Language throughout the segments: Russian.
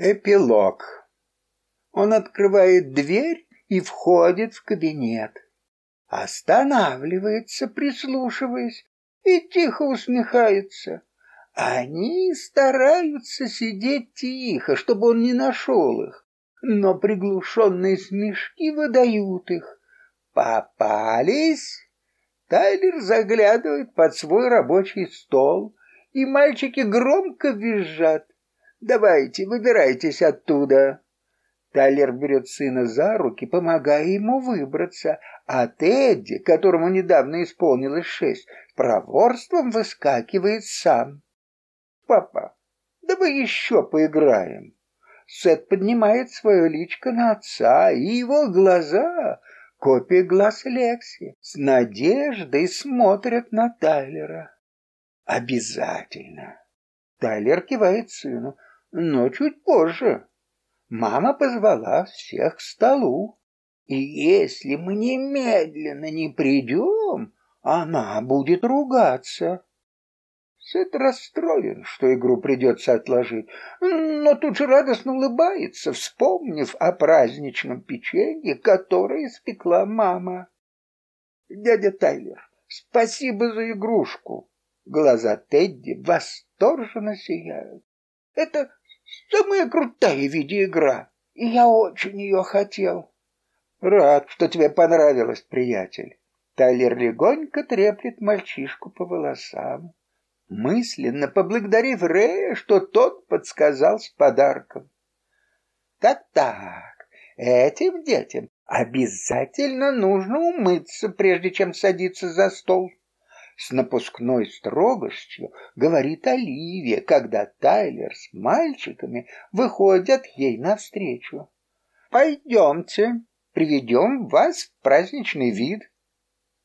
Эпилог. Он открывает дверь и входит в кабинет. Останавливается, прислушиваясь, и тихо усмехается. Они стараются сидеть тихо, чтобы он не нашел их, но приглушенные смешки выдают их. Попались? Тайлер заглядывает под свой рабочий стол, и мальчики громко визжат. Давайте, выбирайтесь оттуда. Тайлер берет сына за руки, помогая ему выбраться, а Тедди, которому недавно исполнилось шесть, проворством выскакивает сам. «Папа, давай еще поиграем». Сет поднимает свое личко на отца, и его глаза, копия глаз Лекси, с надеждой смотрят на Тайлера. «Обязательно!» Тайлер кивает сыну но чуть позже. Мама позвала всех к столу. И если мы немедленно не придем, она будет ругаться. Сет расстроен, что игру придется отложить, но тут же радостно улыбается, вспомнив о праздничном печенье, которое испекла мама. «Дядя Тайлер, спасибо за игрушку!» Глаза Тедди восторженно сияют. «Это Самая крутая видеоигра, и я очень ее хотел. Рад, что тебе понравилось, приятель. Тайлер легонько треплет мальчишку по волосам, мысленно поблагодарив Рэя, что тот подсказал с подарком. Так-так, этим детям обязательно нужно умыться, прежде чем садиться за стол с напускной строгостью говорит Оливия, когда Тайлер с мальчиками выходят ей навстречу. «Пойдемте, приведем вас в праздничный вид».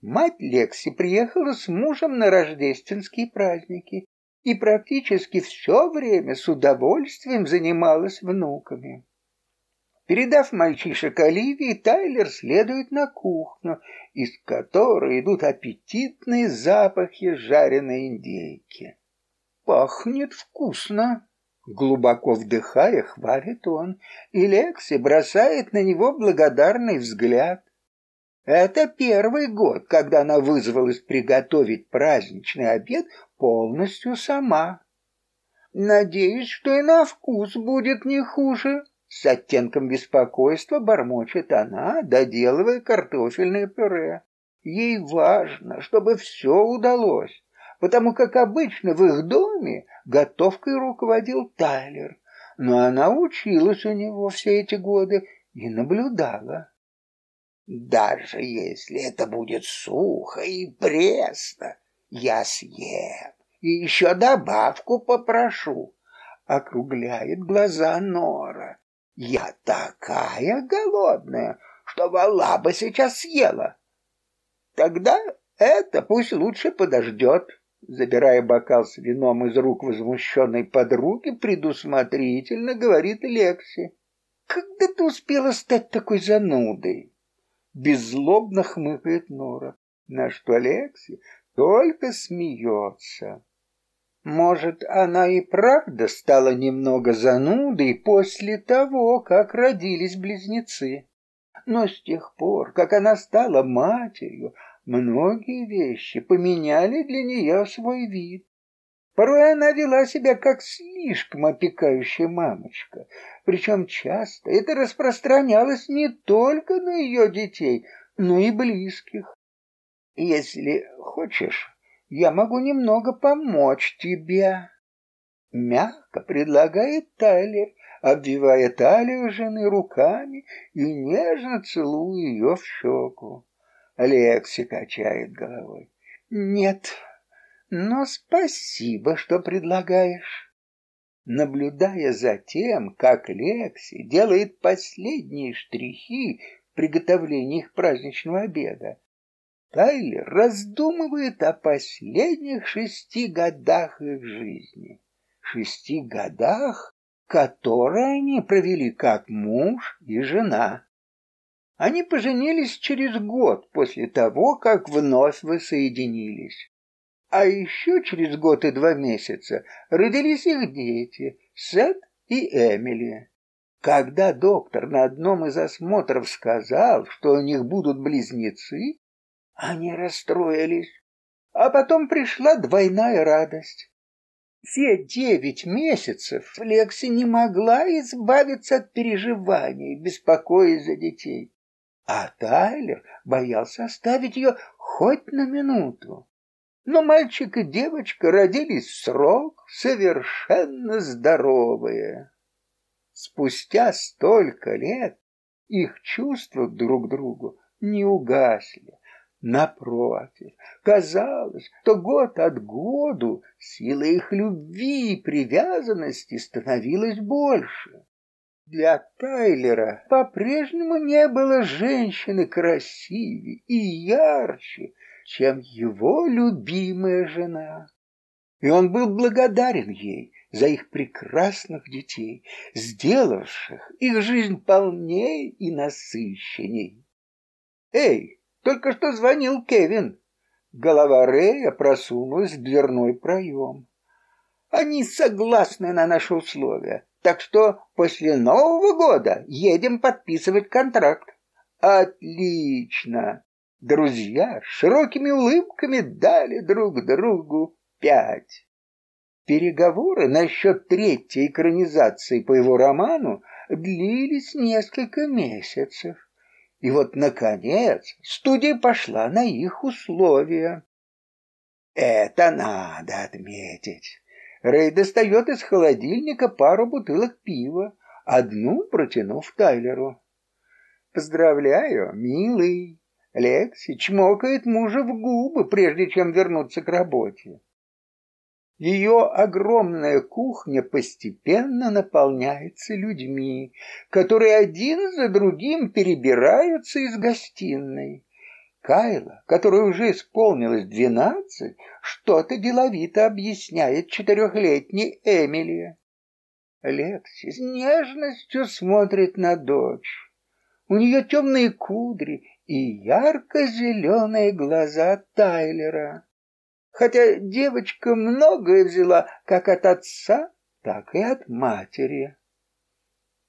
Мать Лекси приехала с мужем на рождественские праздники и практически все время с удовольствием занималась внуками. Передав мальчишек Оливии, Тайлер следует на кухню, из которой идут аппетитные запахи жареной индейки. Пахнет вкусно. Глубоко вдыхая, хвалит он, и Лекси бросает на него благодарный взгляд. Это первый год, когда она вызвалась приготовить праздничный обед полностью сама. Надеюсь, что и на вкус будет не хуже. С оттенком беспокойства бормочет она, доделывая картофельное пюре. Ей важно, чтобы все удалось, потому как обычно в их доме готовкой руководил Тайлер, но она училась у него все эти годы и наблюдала. Даже если это будет сухо и пресно, я съем и еще добавку попрошу, округляет глаза Нора. Я такая голодная, что вала бы сейчас съела. Тогда это пусть лучше подождет. Забирая бокал с вином из рук возмущенной подруги, предусмотрительно говорит Лекси. «Когда ты успела стать такой занудой?» Беззлобно хмыкает Нора, на что Лекси только смеется. Может, она и правда стала немного занудой после того, как родились близнецы. Но с тех пор, как она стала матерью, многие вещи поменяли для нее свой вид. Порой она вела себя как слишком опекающая мамочка, причем часто это распространялось не только на ее детей, но и близких. Если хочешь, я могу немного помочь тебе. Мягко предлагает Тайлер, обвивая талию жены руками и нежно целуя ее в щеку. Алекси качает головой. Нет, но спасибо, что предлагаешь. Наблюдая за тем, как Лекси делает последние штрихи в приготовлении их праздничного обеда, Тайлер раздумывает о последних шести годах их жизни. Шести годах, которые они провели как муж и жена. Они поженились через год после того, как вновь воссоединились. А еще через год и два месяца родились их дети Сет и Эмили. Когда доктор на одном из осмотров сказал, что у них будут близнецы, они расстроились. А потом пришла двойная радость. Все девять месяцев Лекси не могла избавиться от переживаний, беспокоясь за детей. А Тайлер боялся оставить ее хоть на минуту. Но мальчик и девочка родились в срок, совершенно здоровые. Спустя столько лет их чувства друг к другу не угасли. Напротив, казалось, что год от году сила их любви и привязанности становилась больше. Для Тайлера по-прежнему не было женщины красивее и ярче, чем его любимая жена. И он был благодарен ей за их прекрасных детей, сделавших их жизнь полнее и насыщенней. «Эй, только что звонил Кевин!» Голова Рэя просунулась в дверной проем. «Они согласны на наши условия, так что после Нового года едем подписывать контракт». «Отлично!» Друзья широкими улыбками дали друг другу пять. Переговоры насчет третьей экранизации по его роману длились несколько месяцев. И вот, наконец, студия пошла на их условия. Это надо отметить. Рэй достает из холодильника пару бутылок пива, одну протянув Тайлеру. «Поздравляю, милый!» Лекси чмокает мужа в губы, прежде чем вернуться к работе. Ее огромная кухня постепенно наполняется людьми, которые один за другим перебираются из гостиной. Кайла, которой уже исполнилось двенадцать, что-то деловито объясняет четырехлетней Эмили. Лекси с нежностью смотрит на дочь. У нее темные кудри и ярко-зеленые глаза Тайлера хотя девочка многое взяла как от отца, так и от матери.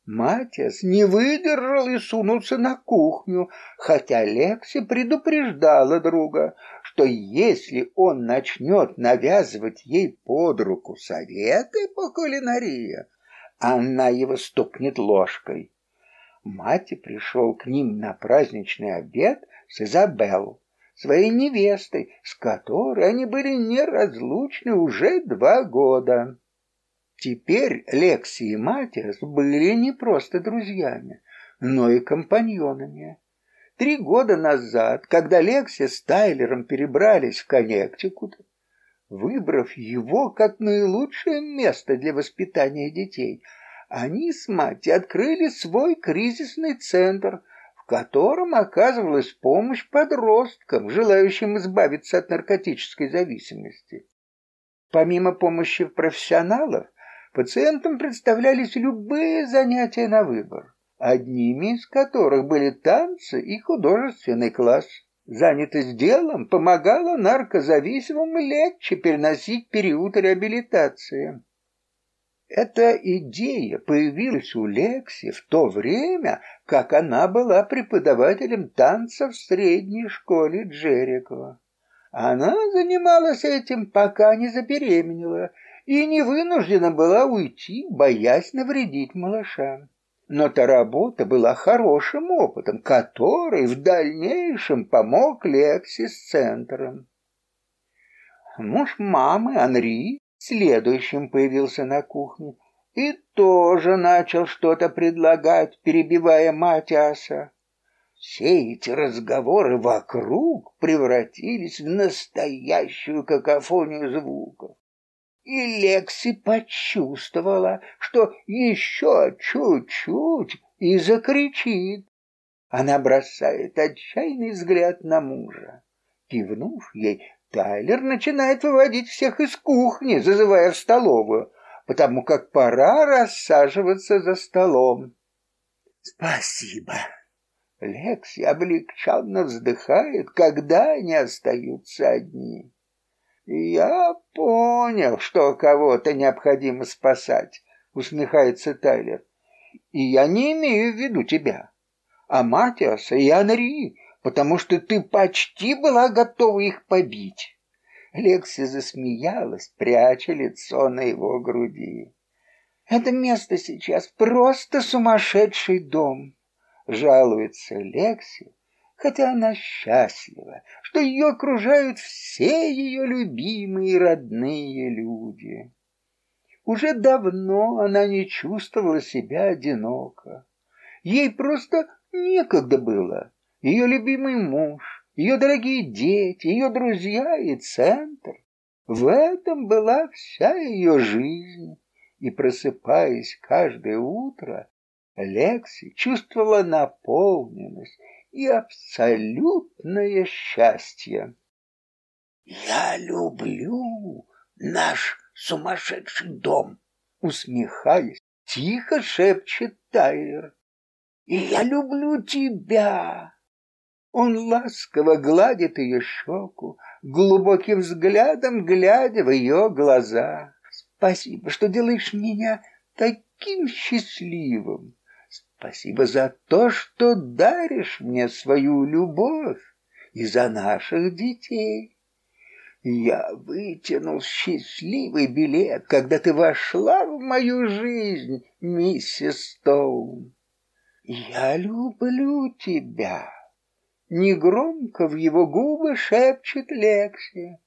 Матиас не выдержал и сунулся на кухню, хотя Лекси предупреждала друга, что если он начнет навязывать ей под руку советы по кулинарии, она его стукнет ложкой. Мати пришел к ним на праздничный обед с Изабелл своей невестой, с которой они были неразлучны уже два года. Теперь Лекси и Матиас были не просто друзьями, но и компаньонами. Три года назад, когда Лекси с Тайлером перебрались в Коннектикут, выбрав его как наилучшее место для воспитания детей, они с Мати открыли свой кризисный центр – в котором оказывалась помощь подросткам, желающим избавиться от наркотической зависимости. Помимо помощи профессионалов, пациентам представлялись любые занятия на выбор, одними из которых были танцы и художественный класс. Занятость делом помогала наркозависимым легче переносить период реабилитации. Эта идея появилась у Лекси в то время, как она была преподавателем танца в средней школе Джерикова. Она занималась этим, пока не забеременела, и не вынуждена была уйти, боясь навредить малышам. Но та работа была хорошим опытом, который в дальнейшем помог Лекси с центром. Муж мамы, Анри, следующим появился на кухне и тоже начал что-то предлагать, перебивая Матиаса. Все эти разговоры вокруг превратились в настоящую какофонию звуков. И Лекси почувствовала, что еще чуть-чуть и закричит. Она бросает отчаянный взгляд на мужа. Кивнув ей, Тайлер начинает выводить всех из кухни, зазывая в столовую, потому как пора рассаживаться за столом. Спасибо. Лекси облегченно вздыхает, когда они остаются одни. Я понял, что кого-то необходимо спасать. усмехается Тайлер. И я не имею в виду тебя, а Матиаса и Анри, потому что ты почти была готова их побить. Лекси засмеялась, пряча лицо на его груди. Это место сейчас просто сумасшедший дом, жалуется Лекси, хотя она счастлива, что ее окружают все ее любимые родные люди. Уже давно она не чувствовала себя одиноко. Ей просто некогда было. Ее любимый муж, ее дорогие дети, ее друзья и центр. В этом была вся ее жизнь. И просыпаясь каждое утро, Лекси чувствовала наполненность и абсолютное счастье. «Я люблю наш сумасшедший дом!» Усмехаясь, тихо шепчет Тайлер. «И я люблю тебя!» Он ласково гладит ее щеку, глубоким взглядом глядя в ее глаза. «Спасибо, что делаешь меня таким счастливым!» Спасибо за то, что даришь мне свою любовь и за наших детей. Я вытянул счастливый билет, когда ты вошла в мою жизнь, миссис Стоун. Я люблю тебя. Негромко в его губы шепчет Лекси.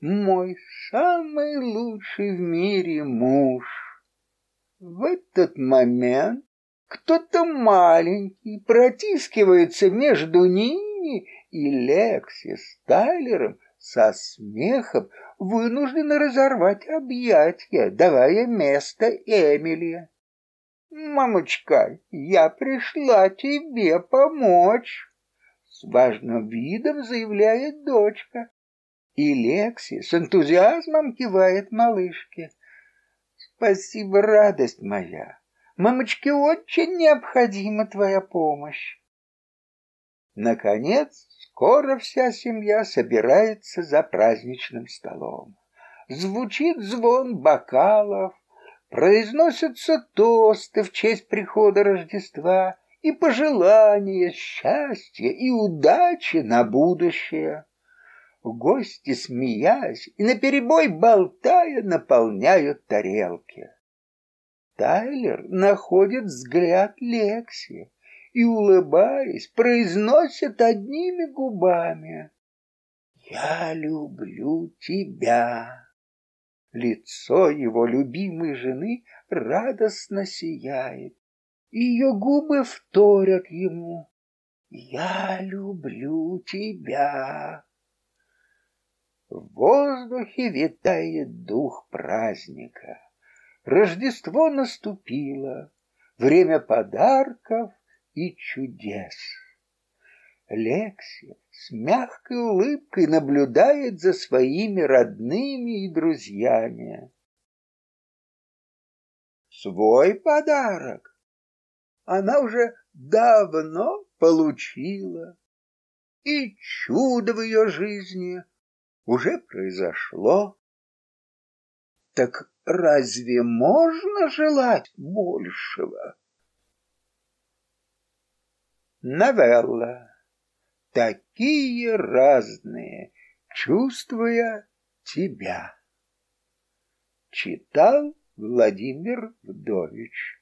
Мой самый лучший в мире муж. В этот момент кто-то маленький протискивается между ними, и Лекси с Тайлером со смехом вынуждены разорвать объятия, давая место Эмили. «Мамочка, я пришла тебе помочь!» С важным видом заявляет дочка. И Лекси с энтузиазмом кивает малышке. «Спасибо, радость моя!» Мамочке очень необходима твоя помощь. Наконец, скоро вся семья собирается за праздничным столом. Звучит звон бокалов, произносятся тосты в честь прихода Рождества и пожелания счастья и удачи на будущее. Гости, смеясь и наперебой болтая, наполняют тарелки. Тайлер находит взгляд Лекси и, улыбаясь, произносит одними губами «Я люблю тебя». Лицо его любимой жены радостно сияет, ее губы вторят ему «Я люблю тебя». В воздухе витает дух праздника. Рождество наступило, время подарков и чудес. Лекси с мягкой улыбкой наблюдает за своими родными и друзьями. Свой подарок она уже давно получила, и чудо в ее жизни уже произошло. Так разве можно желать большего? Новелла. Такие разные, чувствуя тебя. Читал Владимир Вдович.